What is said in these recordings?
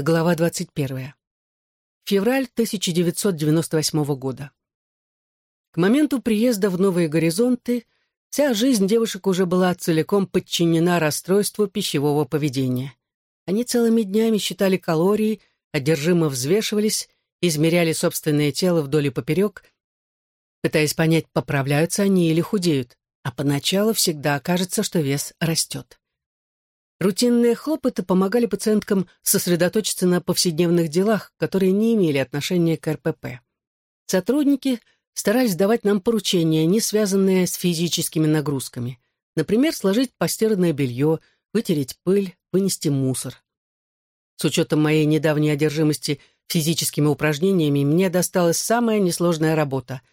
Глава 21. Февраль 1998 года. К моменту приезда в Новые Горизонты вся жизнь девушек уже была целиком подчинена расстройству пищевого поведения. Они целыми днями считали калории, одержимо взвешивались, измеряли собственное тело вдоль и поперек, пытаясь понять, поправляются они или худеют, а поначалу всегда окажется, что вес растет. Рутинные хлопоты помогали пациенткам сосредоточиться на повседневных делах, которые не имели отношения к РПП. Сотрудники старались давать нам поручения, не связанные с физическими нагрузками. Например, сложить постиранное белье, вытереть пыль, вынести мусор. С учетом моей недавней одержимости физическими упражнениями мне досталась самая несложная работа —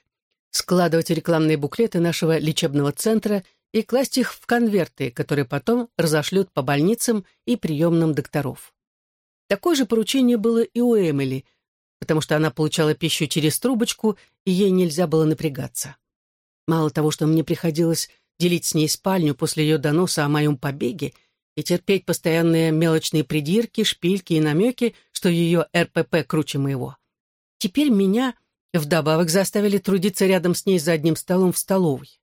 складывать рекламные буклеты нашего лечебного центра и класть их в конверты, которые потом разошлют по больницам и приемным докторов. Такое же поручение было и у Эмили, потому что она получала пищу через трубочку, и ей нельзя было напрягаться. Мало того, что мне приходилось делить с ней спальню после ее доноса о моем побеге и терпеть постоянные мелочные придирки, шпильки и намеки, что ее РПП круче моего. Теперь меня вдобавок заставили трудиться рядом с ней за одним столом в столовой.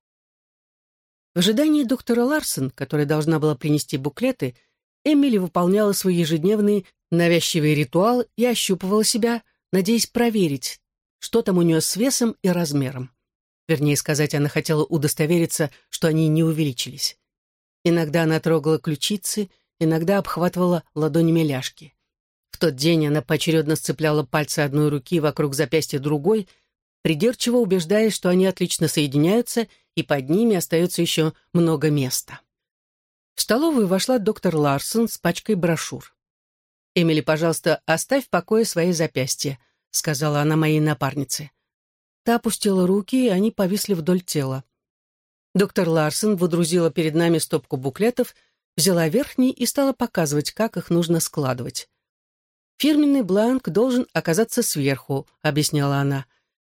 В ожидании доктора Ларсон, которая должна была принести буклеты, Эмили выполняла свой ежедневный навязчивый ритуал и ощупывала себя, надеясь проверить, что там у нее с весом и размером. Вернее сказать, она хотела удостовериться, что они не увеличились. Иногда она трогала ключицы, иногда обхватывала ладонями ляжки. В тот день она поочередно сцепляла пальцы одной руки вокруг запястья другой, придирчиво убеждаясь, что они отлично соединяются — и под ними остается еще много места. В столовую вошла доктор Ларсон с пачкой брошюр. «Эмили, пожалуйста, оставь в покое свои запястья», — сказала она моей напарнице. Та опустила руки, и они повисли вдоль тела. Доктор Ларсон водрузила перед нами стопку буклетов, взяла верхний и стала показывать, как их нужно складывать. «Фирменный бланк должен оказаться сверху», — объясняла она.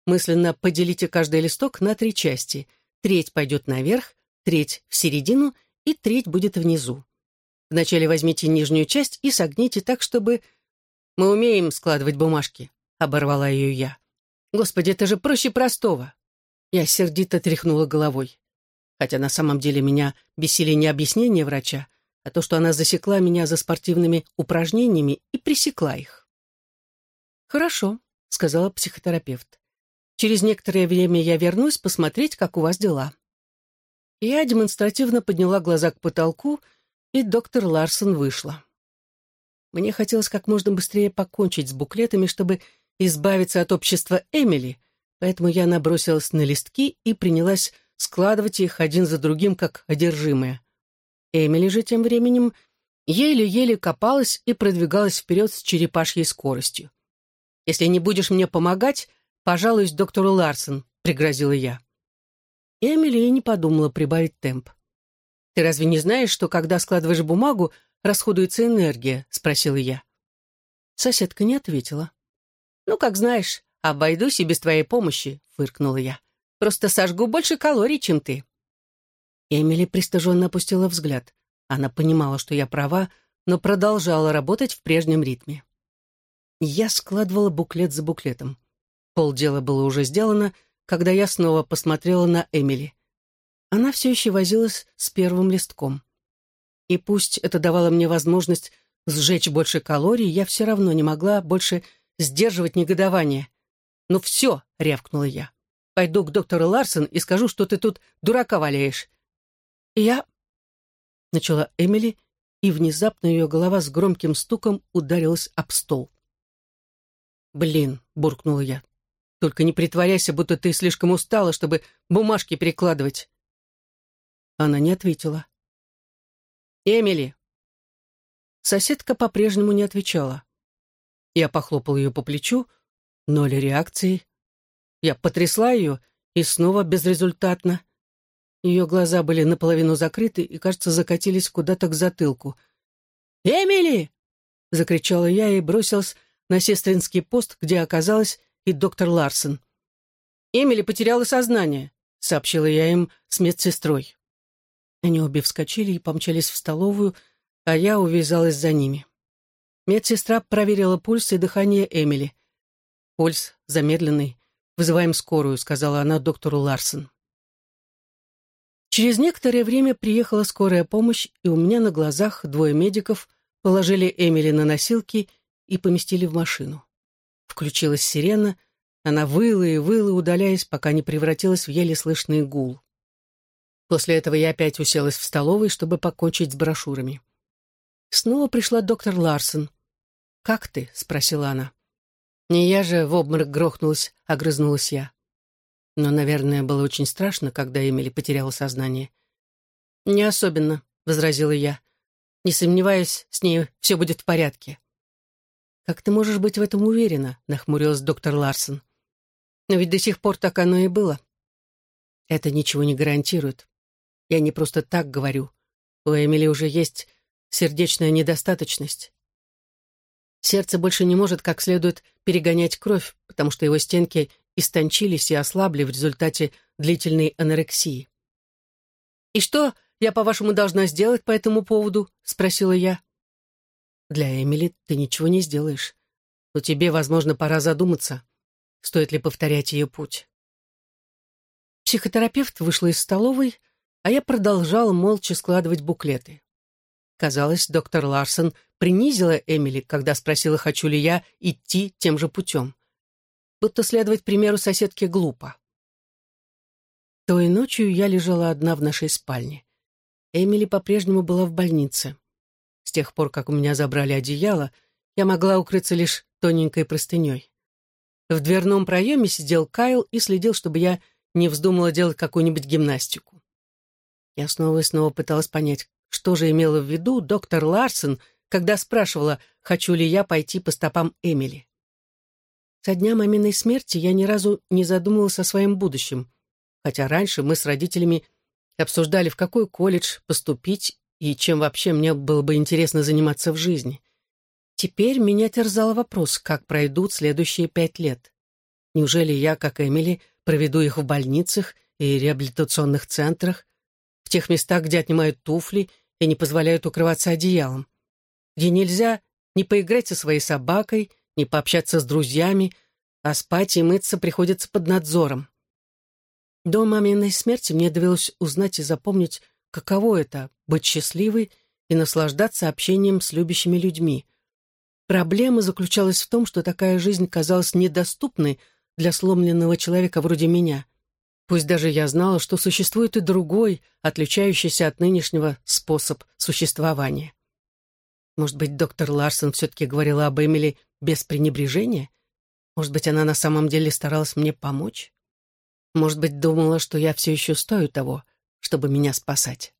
«Мысленно поделите каждый листок на три части. Треть пойдет наверх, треть в середину и треть будет внизу. Вначале возьмите нижнюю часть и согните так, чтобы... Мы умеем складывать бумажки, — оборвала ее я. Господи, это же проще простого. Я сердито тряхнула головой. Хотя на самом деле меня бесили не объяснения врача, а то, что она засекла меня за спортивными упражнениями и пресекла их. «Хорошо», — сказала психотерапевт. Через некоторое время я вернусь посмотреть, как у вас дела». Я демонстративно подняла глаза к потолку, и доктор Ларсон вышла. Мне хотелось как можно быстрее покончить с буклетами, чтобы избавиться от общества Эмили, поэтому я набросилась на листки и принялась складывать их один за другим, как одержимые. Эмили же тем временем еле-еле копалась и продвигалась вперед с черепашьей скоростью. «Если не будешь мне помогать, «Пожалуюсь доктору Ларсон», — пригрозила я. И не подумала прибавить темп. «Ты разве не знаешь, что когда складываешь бумагу, расходуется энергия?» — спросила я. Соседка не ответила. «Ну, как знаешь, обойдусь и без твоей помощи», — фыркнула я. «Просто сожгу больше калорий, чем ты». Эмили пристыженно опустила взгляд. Она понимала, что я права, но продолжала работать в прежнем ритме. Я складывала буклет за буклетом. Полдела было уже сделано, когда я снова посмотрела на Эмили. Она все еще возилась с первым листком. И пусть это давало мне возможность сжечь больше калорий, я все равно не могла больше сдерживать негодование. «Ну все!» — рявкнула я. «Пойду к доктору Ларсон и скажу, что ты тут дурака валяешь». «Я...» — начала Эмили, и внезапно ее голова с громким стуком ударилась об стол. «Блин!» — буркнула я. Только не притворяйся, будто ты слишком устала, чтобы бумажки перекладывать. Она не ответила. «Эмили!» Соседка по-прежнему не отвечала. Я похлопал ее по плечу, ноль реакции. Я потрясла ее, и снова безрезультатно. Ее глаза были наполовину закрыты и, кажется, закатились куда-то к затылку. «Эмили!» — закричала я и бросилась на сестринский пост, где оказалась и доктор Ларсон. «Эмили потеряла сознание», — сообщила я им с медсестрой. Они обе вскочили и помчались в столовую, а я увязалась за ними. Медсестра проверила пульс и дыхание Эмили. «Пульс замедленный. Вызываем скорую», — сказала она доктору Ларсон. Через некоторое время приехала скорая помощь, и у меня на глазах двое медиков положили Эмили на носилки и поместили в машину. Включилась сирена, она выла и выла, удаляясь, пока не превратилась в еле слышный гул. После этого я опять уселась в столовой, чтобы покончить с брошюрами. Снова пришла доктор Ларсон. «Как ты?» — спросила она. «Не я же в обморок грохнулась», — огрызнулась я. Но, наверное, было очень страшно, когда Эмили потеряла сознание. «Не особенно», — возразила я. «Не сомневаюсь, с ней все будет в порядке». «Как ты можешь быть в этом уверена?» — нахмурилась доктор Ларсон. «Но ведь до сих пор так оно и было». «Это ничего не гарантирует. Я не просто так говорю. У Эмили уже есть сердечная недостаточность. Сердце больше не может как следует перегонять кровь, потому что его стенки истончились и ослабли в результате длительной анорексии. «И что я, по-вашему, должна сделать по этому поводу?» — спросила я. Для Эмили ты ничего не сделаешь. Но тебе, возможно, пора задуматься, стоит ли повторять ее путь. Психотерапевт вышла из столовой, а я продолжала молча складывать буклеты. Казалось, доктор Ларсон принизила Эмили, когда спросила, хочу ли я идти тем же путем. Будто следовать примеру соседки глупо. Той ночью я лежала одна в нашей спальне. Эмили по-прежнему была в больнице. С тех пор, как у меня забрали одеяло, я могла укрыться лишь тоненькой простыней. В дверном проеме сидел Кайл и следил, чтобы я не вздумала делать какую-нибудь гимнастику. Я снова и снова пыталась понять, что же имела в виду доктор Ларсон, когда спрашивала, хочу ли я пойти по стопам Эмили. Со дня маминой смерти я ни разу не задумывалась о своем будущем, хотя раньше мы с родителями обсуждали, в какой колледж поступить и чем вообще мне было бы интересно заниматься в жизни. Теперь меня терзал вопрос, как пройдут следующие пять лет. Неужели я, как Эмили, проведу их в больницах и реабилитационных центрах, в тех местах, где отнимают туфли и не позволяют укрываться одеялом, где нельзя ни поиграть со своей собакой, ни пообщаться с друзьями, а спать и мыться приходится под надзором. До маминой смерти мне довелось узнать и запомнить каково это — быть счастливой и наслаждаться общением с любящими людьми. Проблема заключалась в том, что такая жизнь казалась недоступной для сломленного человека вроде меня. Пусть даже я знала, что существует и другой, отличающийся от нынешнего способ существования. Может быть, доктор Ларсон все-таки говорила об Эмили без пренебрежения? Может быть, она на самом деле старалась мне помочь? Может быть, думала, что я все еще стою того — чтобы меня спасать.